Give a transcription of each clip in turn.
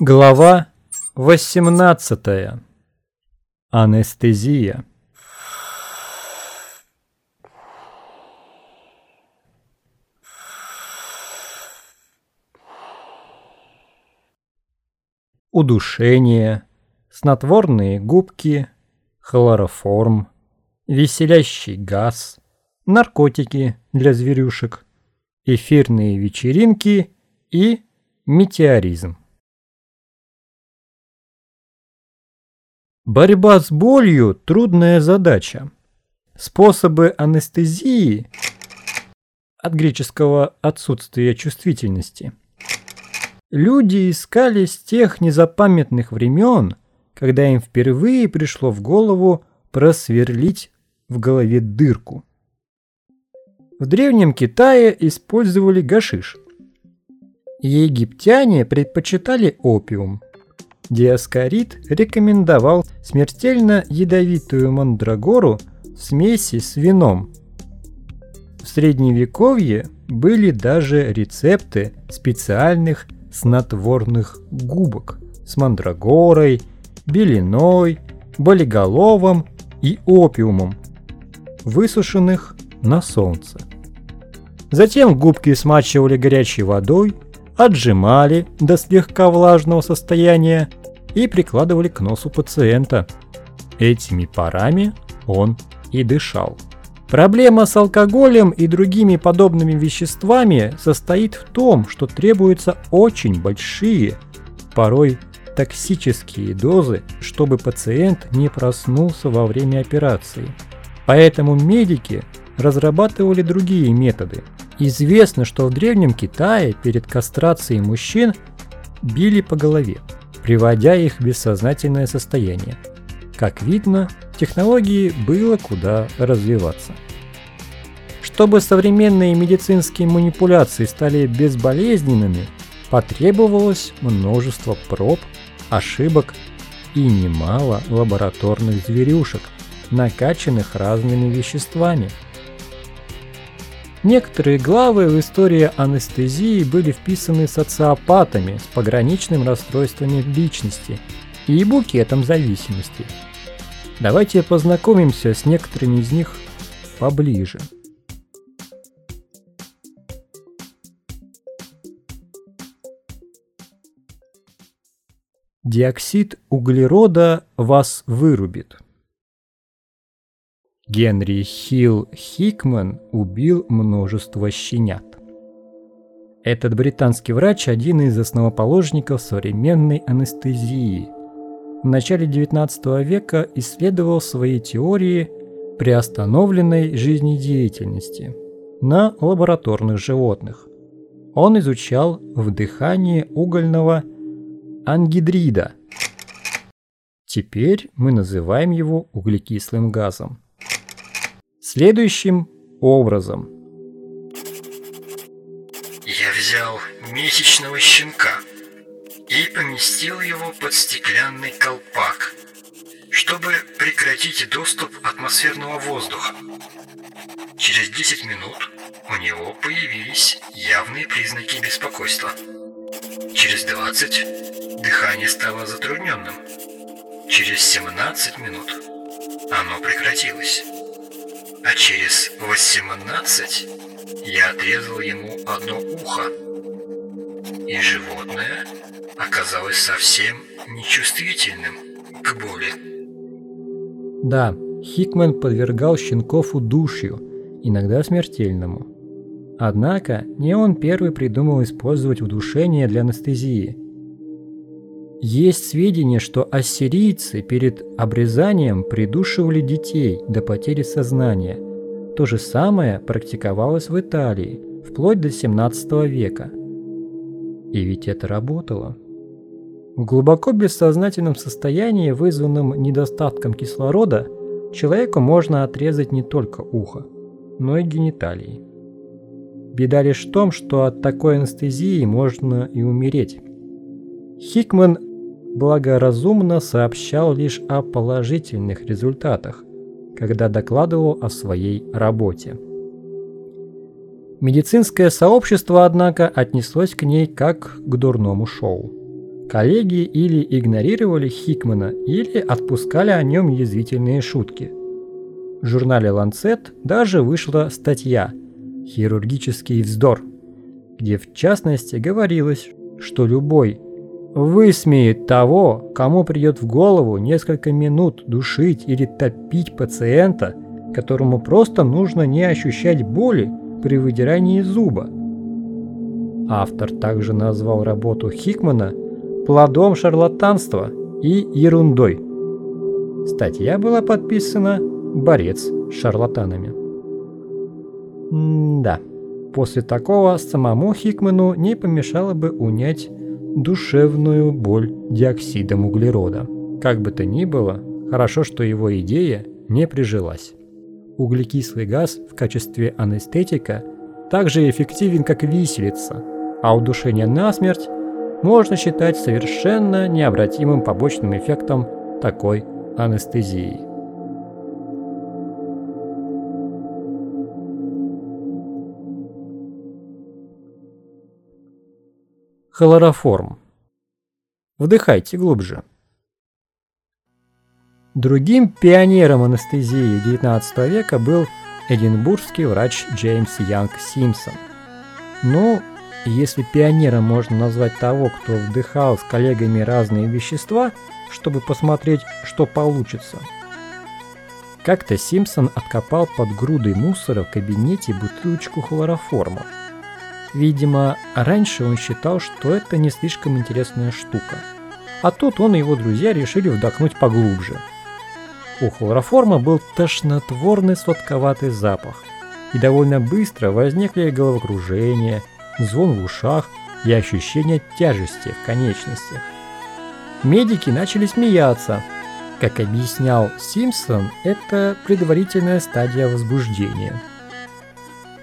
Глава 18. Анестезия. Удушение, снотворные губки, хлороформ, веселящий газ, наркотики для зверюшек, эфирные вечеринки и метеоризм. Борьба с болью – трудная задача. Способы анестезии от греческого отсутствия чувствительности. Люди искали с тех незапамятных времен, когда им впервые пришло в голову просверлить в голове дырку. В Древнем Китае использовали гашиш. Египтяне предпочитали опиум – Диаскорид рекомендовал смертельно ядовитую мандрагору в смеси с вином. В средневековье были даже рецепты специальных снотворных губок с мандрагорой, белиной, болиголовом и опиумом, высушенных на солнце. Затем губки смачивали горячей водой, отжимали до слегка влажного состояния и прикладывали к носу пациента. Этими парами он и дышал. Проблема с алкоголем и другими подобными веществами состоит в том, что требуются очень большие, порой токсические дозы, чтобы пациент не проснулся во время операции. Поэтому медики разрабатывали другие методы. Известно, что в Древнем Китае перед кастрацией мужчин били по голове приводя их в бессознательное состояние. Как видно, технологии было куда развиваться. Чтобы современные медицинские манипуляции стали безболезненными, потребовалось множество проб, ошибок и немало лабораторных зверюшек, накачанных разными веществами – Некоторые главы в истории анестезии были вписаны социопатами с пограничным расстройствами личности и букетом зависимости. Давайте познакомимся с некоторыми из них поближе. Диоксид углерода вас вырубит. Генри Хилл Хикман убил множество щенят. Этот британский врач – один из основоположников современной анестезии. В начале XIX века исследовал свои теории приостановленной жизнедеятельности на лабораторных животных. Он изучал вдыхание угольного ангидрида. Теперь мы называем его углекислым газом следующим образом. Я взял месячного щенка и поместил его под стеклянный колпак, чтобы прекратить доступ атмосферного воздуха. Через 10 минут у него появились явные признаки беспокойства. Через 20 дыхание стало затрудненным. Через 17 минут оно прекратилось а через 18 я отрезал ему одно ухо, и животное оказалось совсем нечувствительным к боли. Да, Хикман подвергал щенков удушью, иногда смертельному. Однако не он первый придумал использовать удушение для анестезии. Есть сведения, что ассирийцы перед обрезанием придушивали детей до потери сознания. То же самое практиковалось в Италии, вплоть до 17 века. И ведь это работало. В глубоко бессознательном состоянии, вызванном недостатком кислорода, человеку можно отрезать не только ухо, но и гениталии. Беда лишь в том, что от такой анестезии можно и умереть. Хикман благоразумно сообщал лишь о положительных результатах, когда докладывал о своей работе. Медицинское сообщество, однако, отнеслось к ней как к дурному шоу. Коллеги или игнорировали Хикмана, или отпускали о нем язвительные шутки. В журнале «Ланцет» даже вышла статья «Хирургический вздор», где в частности говорилось, что любой высмеет того, кому придет в голову несколько минут душить или топить пациента, которому просто нужно не ощущать боли при выдирании зуба. Автор также назвал работу Хикмана плодом шарлатанства и ерундой. Статья была подписана «Борец с шарлатанами». М да, после такого самому Хикману не помешало бы унять душевную боль диоксидом углерода. Как бы то ни было, хорошо, что его идея не прижилась. Углекислый газ в качестве анестетика также эффективен, как виселица, а удушение насмерть можно считать совершенно необратимым побочным эффектом такой анестезии. Хлороформ. Вдыхайте глубже. Другим пионером анестезии XIX века был эдинбургский врач Джеймс Янг Симпсон. Ну, если пионером можно назвать того, кто вдыхал с коллегами разные вещества, чтобы посмотреть, что получится. Как-то Симпсон откопал под грудой мусора в кабинете бутылочку хлороформа. Видимо, раньше он считал, что это не слишком интересная штука. А тут он и его друзья решили вдохнуть поглубже. У хлороформа был тошнотворный сладковатый запах, и довольно быстро возникли головокружение, звон в ушах и ощущение тяжести в конечностях. Медики начали смеяться. Как объяснял Симпсон, это предварительная стадия возбуждения –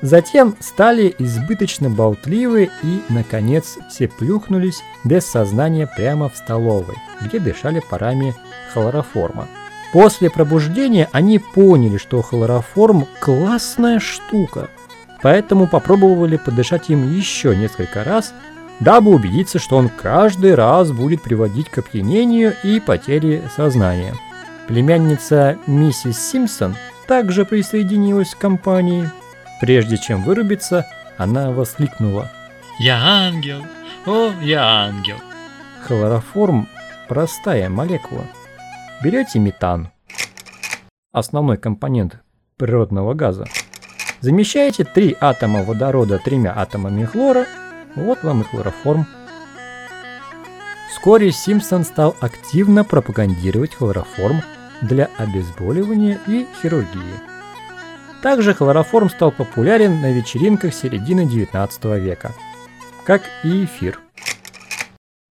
Затем стали избыточно болтливы и, наконец, все плюхнулись без сознания прямо в столовой, где дышали парами хлороформа. После пробуждения они поняли, что хлороформ – классная штука, поэтому попробовали подышать им еще несколько раз, дабы убедиться, что он каждый раз будет приводить к опьянению и потере сознания. Племянница миссис Симпсон также присоединилась к компании – Прежде чем вырубиться, она воскликнула. «Я ангел! О, я ангел!» Хлороформ – простая молекула. Берете метан, основной компонент природного газа, замещаете три атома водорода тремя атомами хлора, вот вам и хлороформ. Вскоре Симпсон стал активно пропагандировать хлороформ для обезболивания и хирургии. Также хлороформ стал популярен на вечеринках середины 19 века, как и эфир,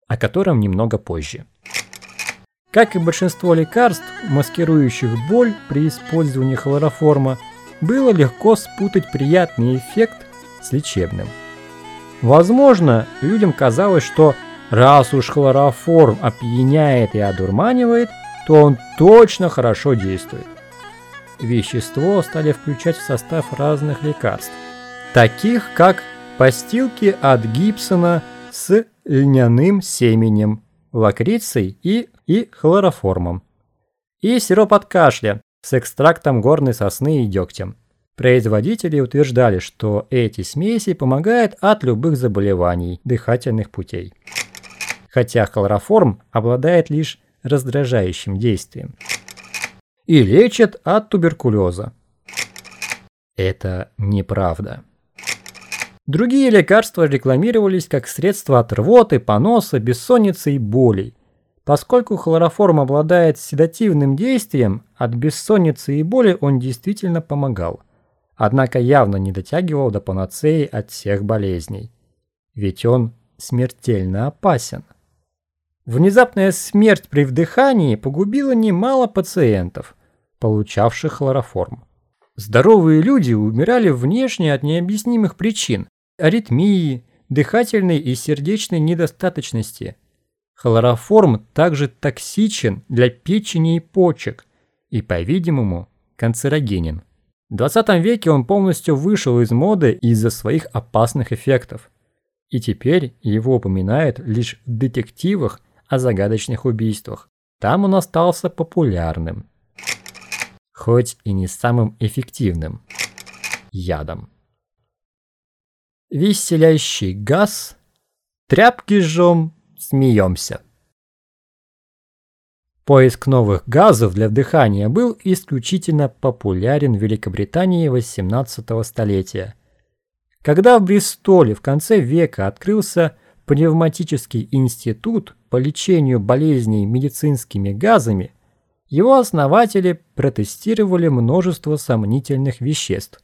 о котором немного позже. Как и большинство лекарств, маскирующих боль при использовании хлороформа, было легко спутать приятный эффект с лечебным. Возможно, людям казалось, что раз уж хлороформ опьяняет и одурманивает, то он точно хорошо действует вещество стали включать в состав разных лекарств, таких как постилки от Гибсона с льняным семенем, лакрицей и, и хлороформом, и сироп от кашля с экстрактом горной сосны и дегтем. Производители утверждали, что эти смеси помогают от любых заболеваний дыхательных путей. Хотя хлороформ обладает лишь раздражающим действием и лечат от туберкулеза. Это неправда. Другие лекарства рекламировались как средство от рвоты, поноса, бессонницы и болей. Поскольку хлороформ обладает седативным действием, от бессонницы и боли он действительно помогал. Однако явно не дотягивал до панацеи от всех болезней. Ведь он смертельно опасен. Внезапная смерть при вдыхании погубила немало пациентов, получавших хлороформ. Здоровые люди умирали внешне от необъяснимых причин – аритмии, дыхательной и сердечной недостаточности. Хлороформ также токсичен для печени и почек и, по-видимому, канцерогенен. В 20 веке он полностью вышел из моды из-за своих опасных эффектов. И теперь его упоминают лишь в детективах о загадочных убийствах. Там он остался популярным. Хоть и не самым эффективным ядом. Веселящий газ. Тряпки жжем, смеемся. Поиск новых газов для вдыхания был исключительно популярен в Великобритании XVIII столетия. Когда в Бристоле в конце века открылся пневматический институт по лечению болезней медицинскими газами, его основатели протестировали множество сомнительных веществ.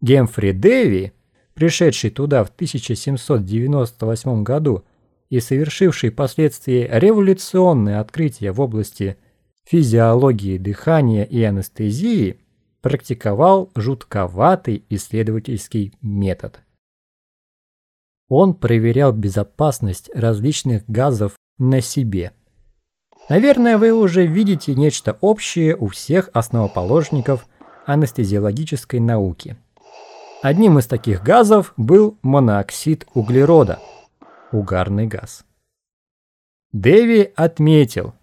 Гемфри Дэви, пришедший туда в 1798 году, и совершивший впоследствии революционное открытие в области физиологии дыхания и анестезии, практиковал жутковатый исследовательский метод. Он проверял безопасность различных газов на себе. Наверное, вы уже видите нечто общее у всех основоположников анестезиологической науки. Одним из таких газов был монооксид углерода – угарный газ. Дэви отметил.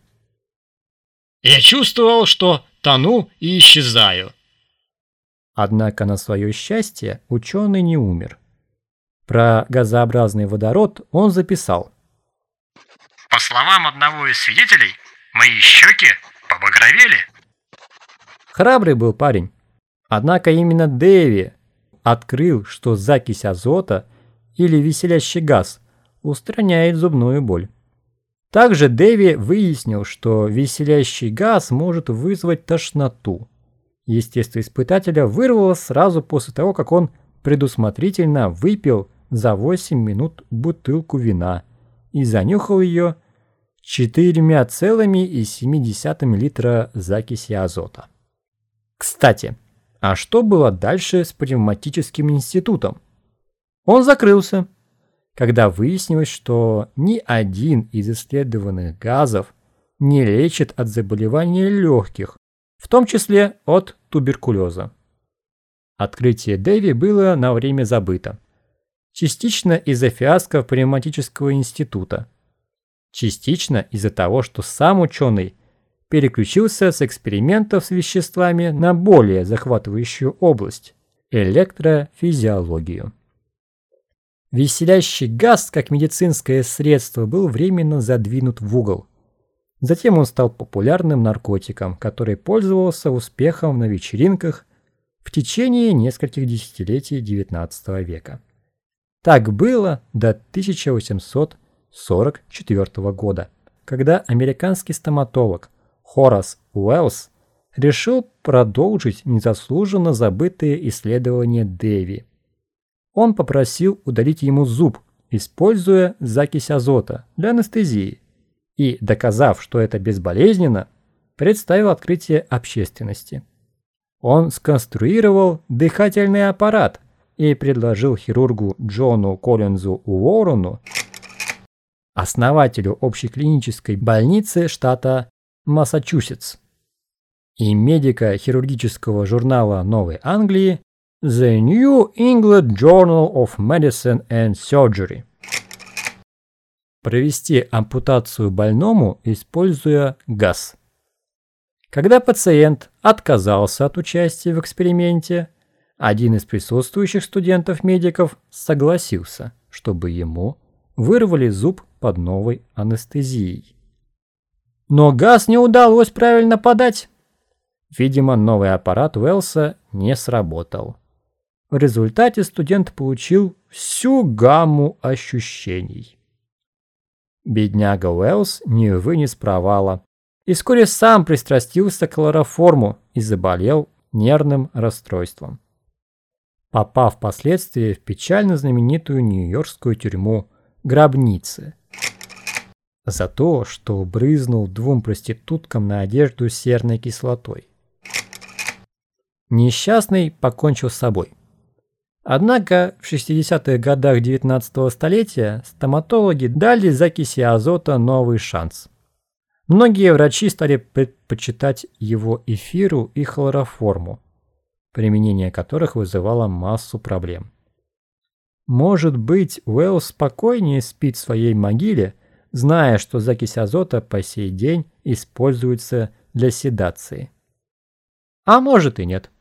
«Я чувствовал, что тону и исчезаю». Однако на свое счастье ученый не умер. Про газообразный водород он записал. По словам одного из свидетелей, мои щеки побагровели. Храбрый был парень. Однако именно Дэви открыл, что закись азота или веселящий газ устраняет зубную боль. Также Дэви выяснил, что веселящий газ может вызвать тошноту. Естествоиспытателя вырвало сразу после того, как он предусмотрительно выпил за 8 минут бутылку вина и занюхал ее 4,7 литра закиси азота. Кстати, а что было дальше с пневматическим институтом? Он закрылся когда выяснилось, что ни один из исследованных газов не лечит от заболевания легких, в том числе от туберкулеза. Открытие Дэви было на время забыто. Частично из-за фиаско пневматического института. Частично из-за того, что сам ученый переключился с экспериментов с веществами на более захватывающую область – электрофизиологию. Веселящий газ, как медицинское средство, был временно задвинут в угол. Затем он стал популярным наркотиком, который пользовался успехом на вечеринках в течение нескольких десятилетий XIX века. Так было до 1844 года, когда американский стоматолог Хорас Уэллс решил продолжить незаслуженно забытые исследования Дэви – он попросил удалить ему зуб, используя закись азота для анестезии, и, доказав, что это безболезненно, представил открытие общественности. Он сконструировал дыхательный аппарат и предложил хирургу Джону Коллинзу Уоррену, основателю общеклинической больницы штата Массачусетс и медика хирургического журнала Новой Англии The New England Journal of Medicine and Surgery. Провести ампутацию больному, используя газ. Когда пациент отказался от участия в эксперименте, один из присутствующих студентов-медиков согласился, чтобы ему вырвали зуб под новой анестезией. Но газ не удалось правильно подать. Видимо, новый аппарат Уэлса не сработал. В результате студент получил всю гамму ощущений. Бедняга Уэллс не вынес провала и вскоре сам пристрастился к хлороформу и заболел нервным расстройством. Попав впоследствии в печально знаменитую нью-йоркскую тюрьму гробницы за то, что брызнул двум проституткам на одежду серной кислотой. Несчастный покончил с собой – Однако в 60-х годах 19-го столетия стоматологи дали закиси азота новый шанс. Многие врачи стали предпочитать его эфиру и хлороформу, применение которых вызывало массу проблем. Может быть, Уэллс спокойнее спит в своей могиле, зная, что закись азота по сей день используется для седации. А может и нет.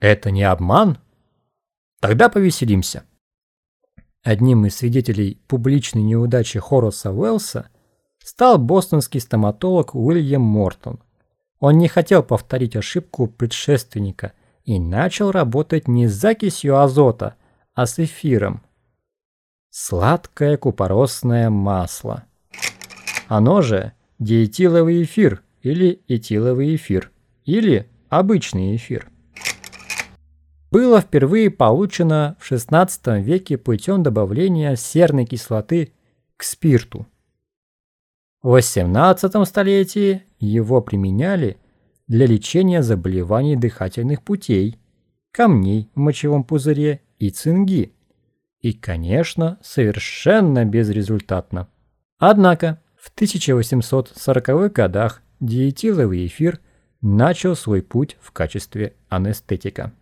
Это не обман? Тогда повеселимся. Одним из свидетелей публичной неудачи Хораса Уэллса стал бостонский стоматолог Уильям Мортон. Он не хотел повторить ошибку предшественника и начал работать не с закисью азота, а с эфиром. Сладкое купоросное масло. Оно же диэтиловый эфир или этиловый эфир или обычный эфир. Было впервые получено в XVI веке путем добавления серной кислоты к спирту. В XVIII столетии его применяли для лечения заболеваний дыхательных путей, камней в мочевом пузыре и цинги. И, конечно, совершенно безрезультатно. Однако в 1840-х годах диэтиловый эфир начал свой путь в качестве анестетика.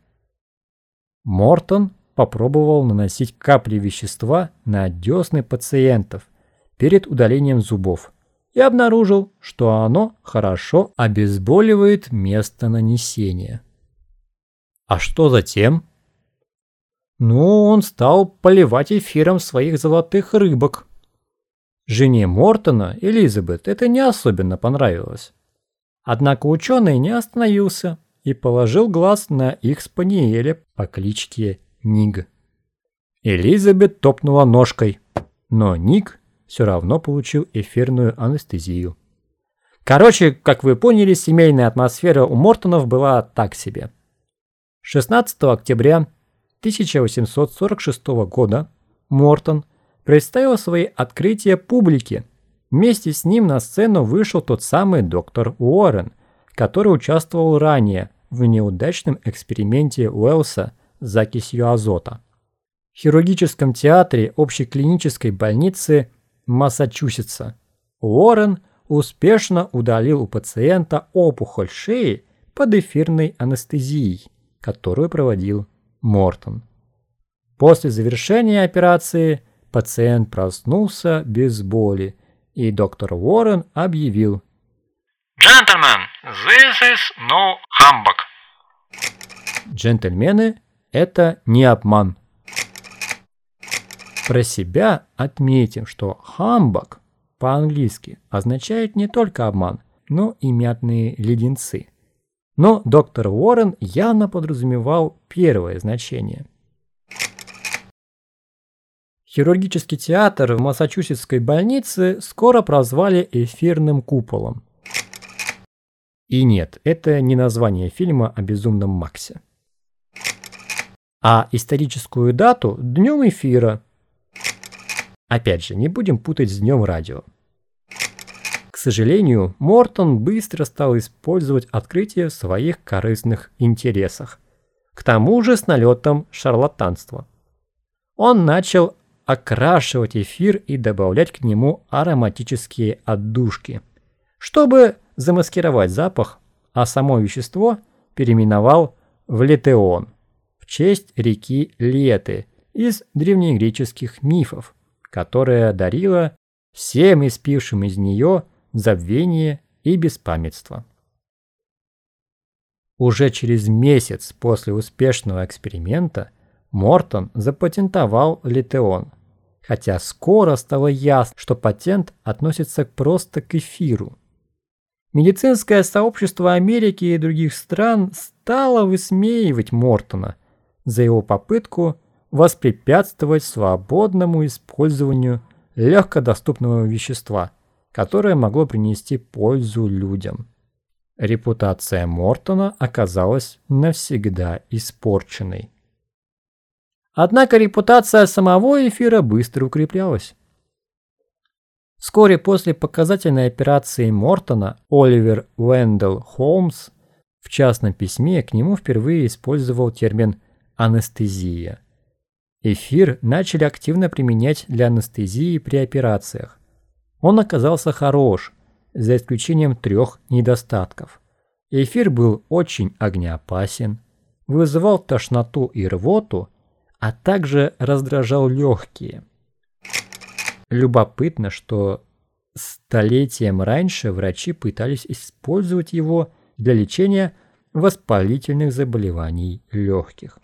Мортон попробовал наносить капли вещества на десны пациентов перед удалением зубов и обнаружил, что оно хорошо обезболивает место нанесения. А что затем? Ну, он стал поливать эфиром своих золотых рыбок. Жене Мортона, Элизабет, это не особенно понравилось. Однако ученый не остановился и положил глаз на их спаниеля по кличке Ник. Элизабет топнула ножкой, но Ник все равно получил эфирную анестезию. Короче, как вы поняли, семейная атмосфера у Мортонов была так себе. 16 октября 1846 года Мортон представил свои открытия публике. Вместе с ним на сцену вышел тот самый доктор Уоррен, который участвовал ранее в неудачном эксперименте Уэллса с закисью азота. В хирургическом театре общеклинической больницы Массачусетса. Уоррен успешно удалил у пациента опухоль шеи под эфирной анестезией, которую проводил Мортон. После завершения операции пациент проснулся без боли, и доктор Уоррен объявил Gentlemen, this is no humbug. Джентльмены, это не обман. Про себя отметим, что «хамбак» по-английски означает не только обман, но и мятные леденцы. Но доктор Уоррен явно подразумевал первое значение. Хирургический театр в Массачусетской больнице скоро прозвали эфирным куполом. И нет, это не название фильма о безумном Максе. А историческую дату – днем эфира – Опять же, не будем путать с днем радио. К сожалению, Мортон быстро стал использовать открытие в своих корыстных интересах. К тому же с налетом шарлатанства. Он начал окрашивать эфир и добавлять к нему ароматические отдушки, чтобы замаскировать запах, а само вещество переименовал в летеон в честь реки Леты из древнегреческих мифов которая дарила всем испившим из нее забвение и беспамятство. Уже через месяц после успешного эксперимента Мортон запатентовал литеон, хотя скоро стало ясно, что патент относится просто к эфиру. Медицинское сообщество Америки и других стран стало высмеивать Мортона за его попытку воспрепятствовать свободному использованию легкодоступного вещества, которое могло принести пользу людям. Репутация Мортона оказалась навсегда испорченной. Однако репутация самого эфира быстро укреплялась. Вскоре после показательной операции Мортона Оливер Уэндell Холмс в частном письме к нему впервые использовал термин «анестезия». Эфир начали активно применять для анестезии при операциях. Он оказался хорош, за исключением трех недостатков. Эфир был очень огнеопасен, вызывал тошноту и рвоту, а также раздражал легкие. Любопытно, что столетием раньше врачи пытались использовать его для лечения воспалительных заболеваний легких.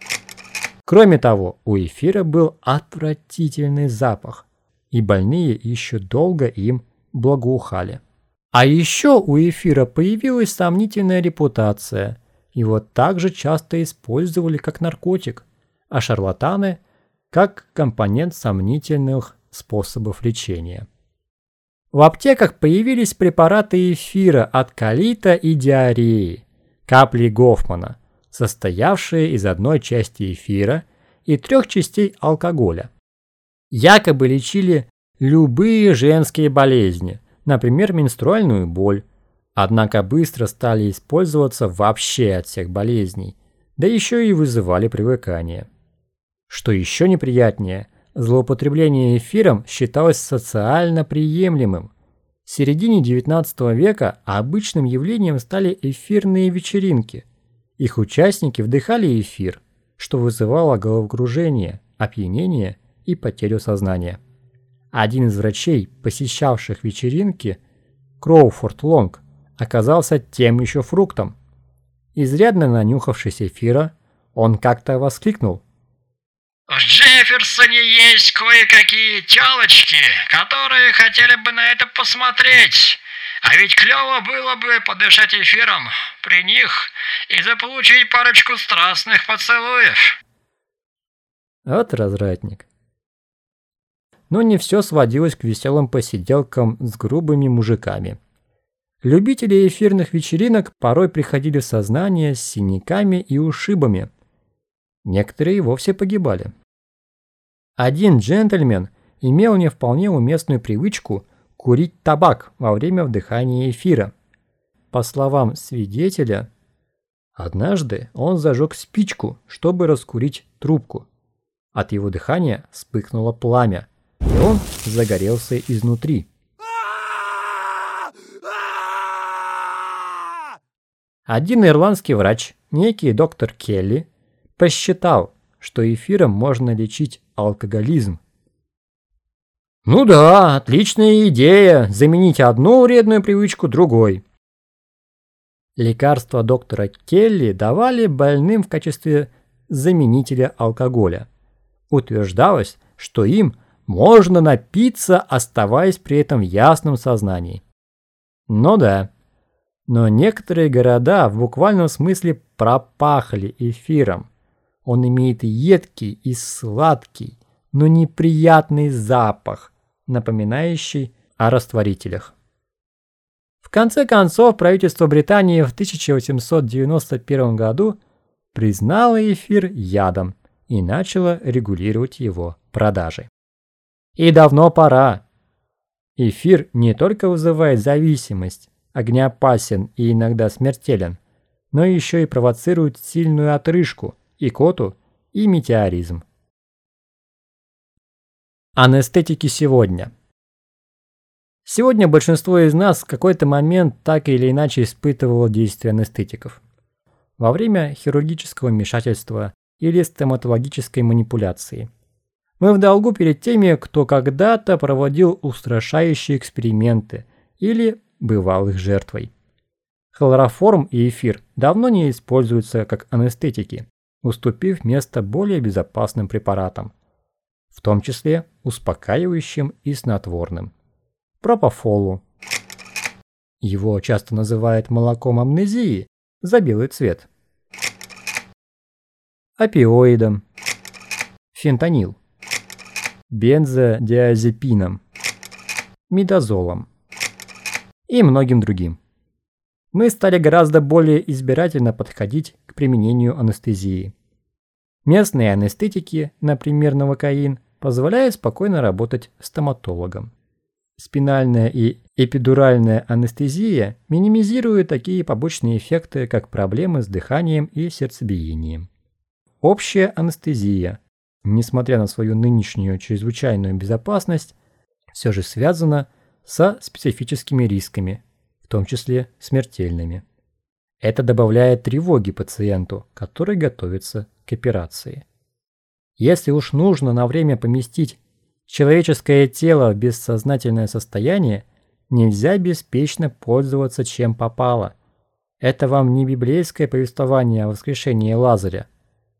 Кроме того, у эфира был отвратительный запах, и больные еще долго им благоухали. А еще у эфира появилась сомнительная репутация. Его также часто использовали как наркотик, а шарлатаны – как компонент сомнительных способов лечения. В аптеках появились препараты эфира от колита и диареи, капли Гофмана, состоявшие из одной части эфира и трех частей алкоголя. Якобы лечили любые женские болезни, например, менструальную боль, однако быстро стали использоваться вообще от всех болезней, да еще и вызывали привыкание. Что еще неприятнее, злоупотребление эфиром считалось социально приемлемым. В середине XIX века обычным явлением стали эфирные вечеринки. Их участники вдыхали эфир, что вызывало головокружение, опьянение и потерю сознания. Один из врачей, посещавших вечеринки, Кроуфорд Лонг, оказался тем еще фруктом. Изрядно нанюхавшись эфира, он как-то воскликнул – в Джефферсоне есть кое-какие телочки, которые хотели бы на это посмотреть. А ведь клево было бы подышать эфиром при них и заполучить парочку страстных поцелуев. Вот развратник. Но не все сводилось к веселым посиделкам с грубыми мужиками. Любители эфирных вечеринок порой приходили в сознание с синяками и ушибами. Некоторые вовсе погибали. Один джентльмен имел не вполне уместную привычку курить табак во время вдыхания эфира. По словам свидетеля, однажды он зажег спичку, чтобы раскурить трубку. От его дыхания вспыхнуло пламя, и он загорелся изнутри. Один ирландский врач, некий доктор Келли, посчитал, что эфиром можно лечить алкоголизм. Ну да, отличная идея заменить одну вредную привычку другой. Лекарства доктора Келли давали больным в качестве заменителя алкоголя. Утверждалось, что им можно напиться, оставаясь при этом в ясном сознании. Ну да, но некоторые города в буквальном смысле пропахли эфиром. Он имеет едкий и сладкий, но неприятный запах, напоминающий о растворителях. В конце концов, правительство Британии в 1891 году признало эфир ядом и начало регулировать его продажи. И давно пора. Эфир не только вызывает зависимость, огнеопасен и иногда смертелен, но еще и провоцирует сильную отрыжку – икоту и метеоризм. Анестетики сегодня. Сегодня большинство из нас в какой-то момент так или иначе испытывало действие анестетиков. Во время хирургического вмешательства или стоматологической манипуляции. Мы в долгу перед теми, кто когда-то проводил устрашающие эксперименты или бывал их жертвой. Хлороформ и эфир давно не используются как анестетики, уступив место более безопасным препаратам, в том числе успокаивающим и снотворным. Пропофолу. Его часто называют молоком амнезии за белый цвет. Опиоидом. Фентанил. Бензодиазепином. Мидозолом. И многим другим мы стали гораздо более избирательно подходить к применению анестезии. Местные анестетики, например, новокаин, позволяют спокойно работать стоматологом. Спинальная и эпидуральная анестезия минимизируют такие побочные эффекты, как проблемы с дыханием и сердцебиением. Общая анестезия, несмотря на свою нынешнюю чрезвычайную безопасность, все же связана со специфическими рисками, том числе смертельными. Это добавляет тревоги пациенту, который готовится к операции. Если уж нужно на время поместить человеческое тело в бессознательное состояние, нельзя беспечно пользоваться чем попало. Это вам не библейское повествование о воскрешении Лазаря.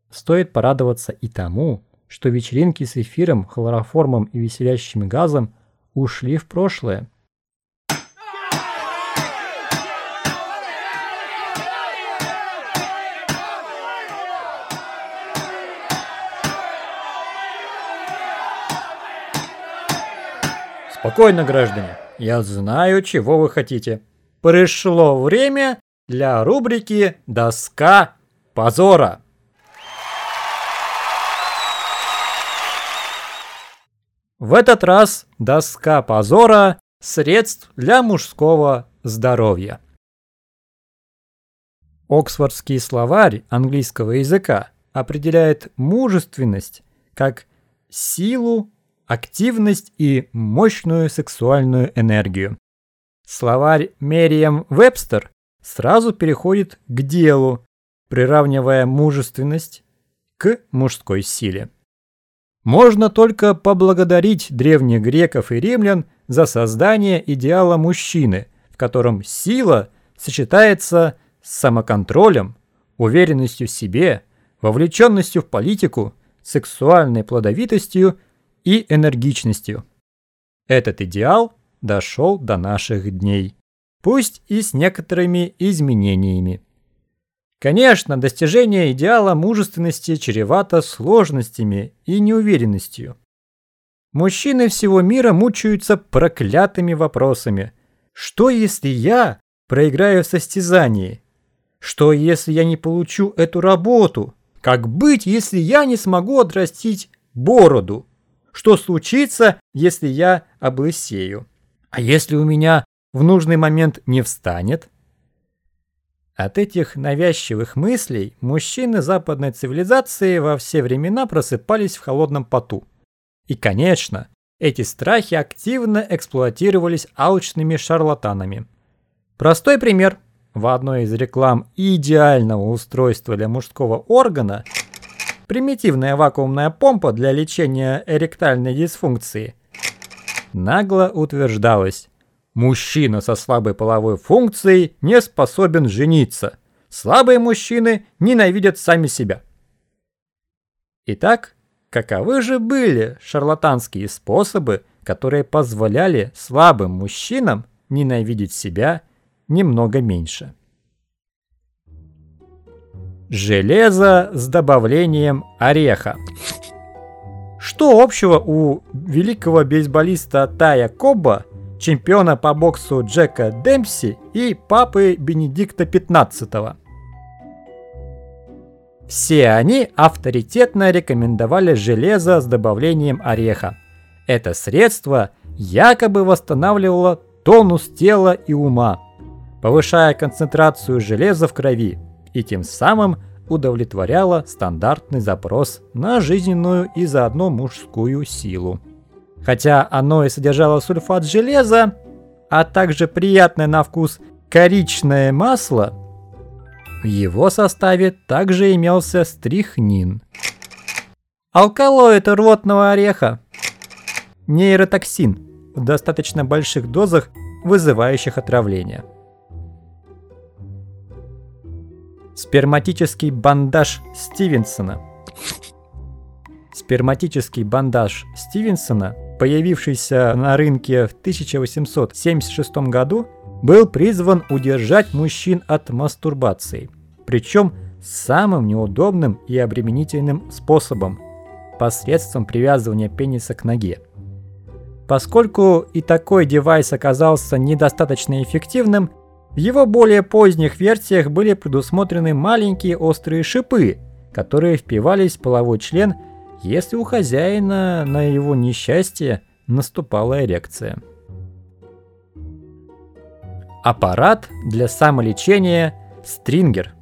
Стоит порадоваться и тому, что вечеринки с эфиром, хлороформом и веселящим газом ушли в прошлое. Спокойно, граждане. Я знаю, чего вы хотите. Пришло время для рубрики «Доска позора». В этот раз доска позора средств для мужского здоровья. Оксфордский словарь английского языка определяет мужественность как силу, активность и мощную сексуальную энергию. Словарь Мерием Вебстер сразу переходит к делу, приравнивая мужественность к мужской силе. Можно только поблагодарить древних греков и римлян за создание идеала мужчины, в котором сила сочетается с самоконтролем, уверенностью в себе, вовлеченностью в политику, сексуальной плодовитостью и энергичностью. Этот идеал дошел до наших дней, пусть и с некоторыми изменениями. Конечно, достижение идеала мужественности чревато сложностями и неуверенностью. Мужчины всего мира мучаются проклятыми вопросами. Что если я проиграю в состязании? Что если я не получу эту работу? Как быть, если я не смогу отрастить бороду? Что случится, если я облысею? А если у меня в нужный момент не встанет? От этих навязчивых мыслей мужчины западной цивилизации во все времена просыпались в холодном поту. И, конечно, эти страхи активно эксплуатировались алчными шарлатанами. Простой пример. В одной из реклам идеального устройства для мужского органа примитивная вакуумная помпа для лечения эректальной дисфункции, нагло утверждалось, мужчина со слабой половой функцией не способен жениться. Слабые мужчины ненавидят сами себя. Итак, каковы же были шарлатанские способы, которые позволяли слабым мужчинам ненавидеть себя немного меньше? Железо с добавлением ореха. Что общего у великого бейсболиста Тая Коба, чемпиона по боксу Джека Демпси и папы Бенедикта XV? Все они авторитетно рекомендовали железо с добавлением ореха. Это средство якобы восстанавливало тонус тела и ума, повышая концентрацию железа в крови – и тем самым удовлетворяла стандартный запрос на жизненную и заодно мужскую силу. Хотя оно и содержало сульфат железа, а также приятное на вкус коричное масло, в его составе также имелся стрихнин. Алкалоид ротного ореха. Нейротоксин в достаточно больших дозах, вызывающих отравление. Сперматический бандаж Стивенсона. Сперматический бандаж Стивенсона, появившийся на рынке в 1876 году, был призван удержать мужчин от мастурбации, причем самым неудобным и обременительным способом – посредством привязывания пениса к ноге. Поскольку и такой девайс оказался недостаточно эффективным, в его более поздних версиях были предусмотрены маленькие острые шипы, которые впивались в половой член, если у хозяина на его несчастье наступала эрекция. Аппарат для самолечения стрингер.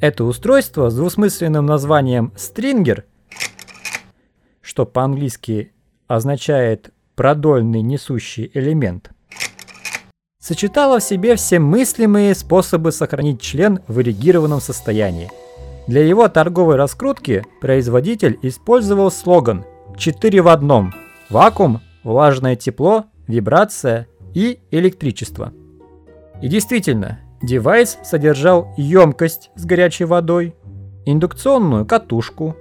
Это устройство с двусмысленным названием стрингер, что по-английски означает продольный несущий элемент – сочетала в себе все мыслимые способы сохранить член в эрегированном состоянии. Для его торговой раскрутки производитель использовал слоган «4 в одном» – вакуум, влажное тепло, вибрация и электричество. И действительно, девайс содержал емкость с горячей водой, индукционную катушку,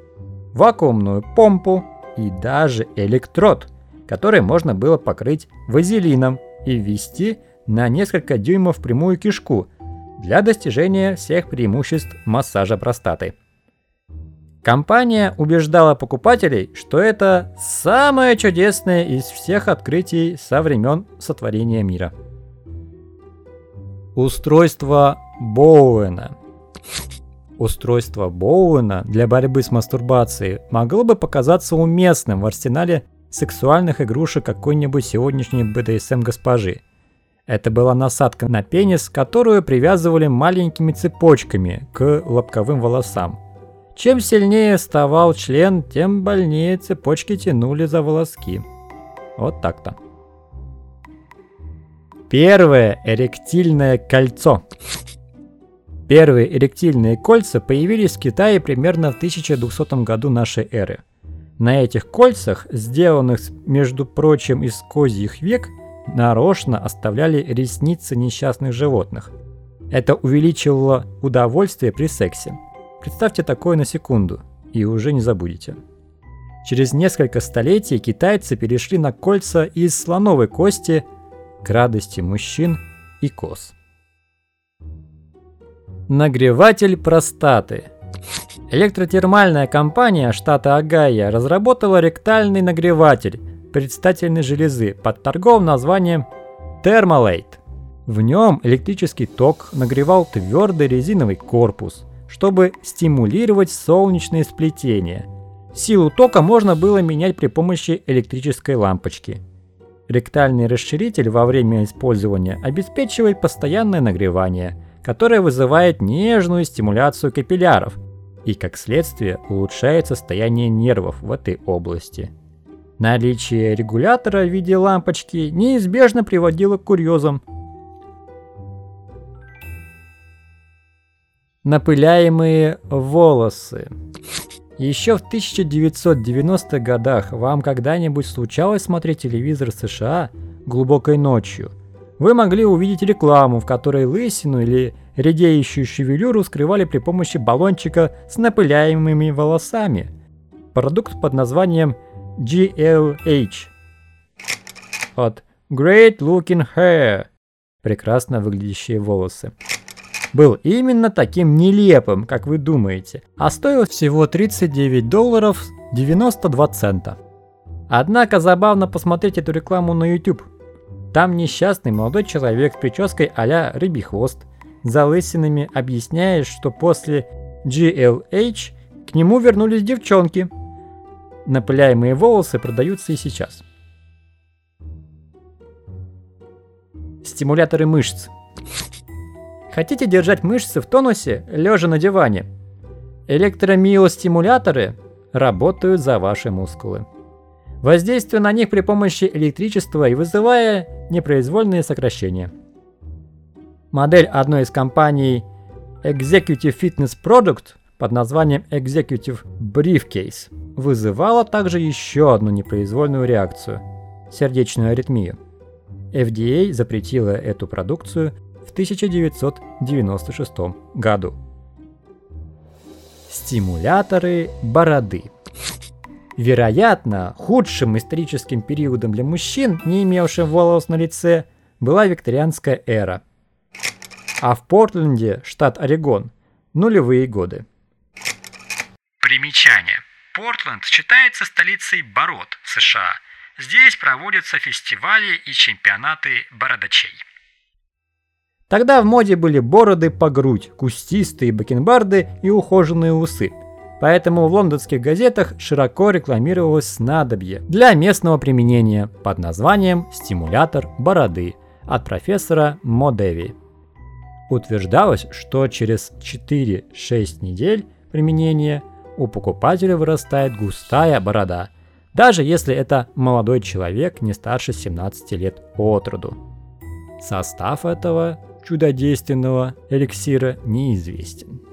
вакуумную помпу и даже электрод, который можно было покрыть вазелином и ввести на несколько дюймов прямую кишку для достижения всех преимуществ массажа простаты. Компания убеждала покупателей, что это самое чудесное из всех открытий со времен сотворения мира. Устройство Боуэна. Устройство Боуэна для борьбы с мастурбацией могло бы показаться уместным в арсенале сексуальных игрушек какой-нибудь сегодняшней БДСМ госпожи. Это была насадка на пенис, которую привязывали маленькими цепочками к лобковым волосам. Чем сильнее вставал член, тем больнее цепочки тянули за волоски. Вот так-то. Первое эректильное кольцо. Первые эректильные кольца появились в Китае примерно в 1200 году нашей эры. На этих кольцах, сделанных, между прочим, из козьих век, нарочно оставляли ресницы несчастных животных. Это увеличивало удовольствие при сексе. Представьте такое на секунду, и уже не забудете. Через несколько столетий китайцы перешли на кольца из слоновой кости к радости мужчин и коз. Нагреватель простаты. Электротермальная компания штата Огайо разработала ректальный нагреватель предстательной железы под торговым названием Thermalate. В нем электрический ток нагревал твердый резиновый корпус, чтобы стимулировать солнечные сплетения. Силу тока можно было менять при помощи электрической лампочки. Ректальный расширитель во время использования обеспечивает постоянное нагревание – которая вызывает нежную стимуляцию капилляров и, как следствие, улучшает состояние нервов в этой области. Наличие регулятора в виде лампочки неизбежно приводило к курьезам. Напыляемые волосы. Еще в 1990-х годах вам когда-нибудь случалось смотреть телевизор США глубокой ночью – вы могли увидеть рекламу, в которой лысину или редеющую шевелюру скрывали при помощи баллончика с напыляемыми волосами. Продукт под названием GLH от Great Looking Hair прекрасно выглядящие волосы был именно таким нелепым, как вы думаете, а стоил всего 39 долларов 92 цента. Однако забавно посмотреть эту рекламу на YouTube – там несчастный молодой человек с прической а-ля рыбий хвост, за лысинами объясняет, что после GLH к нему вернулись девчонки. Напыляемые волосы продаются и сейчас. Стимуляторы мышц. Хотите держать мышцы в тонусе, лежа на диване? Электромиостимуляторы работают за ваши мускулы воздействуя на них при помощи электричества и вызывая непроизвольные сокращения. Модель одной из компаний Executive Fitness Product под названием Executive Briefcase вызывала также еще одну непроизвольную реакцию – сердечную аритмию. FDA запретила эту продукцию в 1996 году. Стимуляторы бороды – Вероятно, худшим историческим периодом для мужчин, не имевшим волос на лице, была викторианская эра. А в Портленде, штат Орегон, нулевые годы. Портленд считается столицей бород США. Здесь проводятся фестивали и чемпионаты бородачей. Тогда в моде были бороды по грудь, кустистые бакенбарды и ухоженные усы – Поэтому в лондонских газетах широко рекламировалось снадобье для местного применения под названием «стимулятор бороды» от профессора Модеви. Утверждалось, что через 4-6 недель применения у покупателя вырастает густая борода, даже если это молодой человек не старше 17 лет от роду. Состав этого чудодейственного эликсира неизвестен.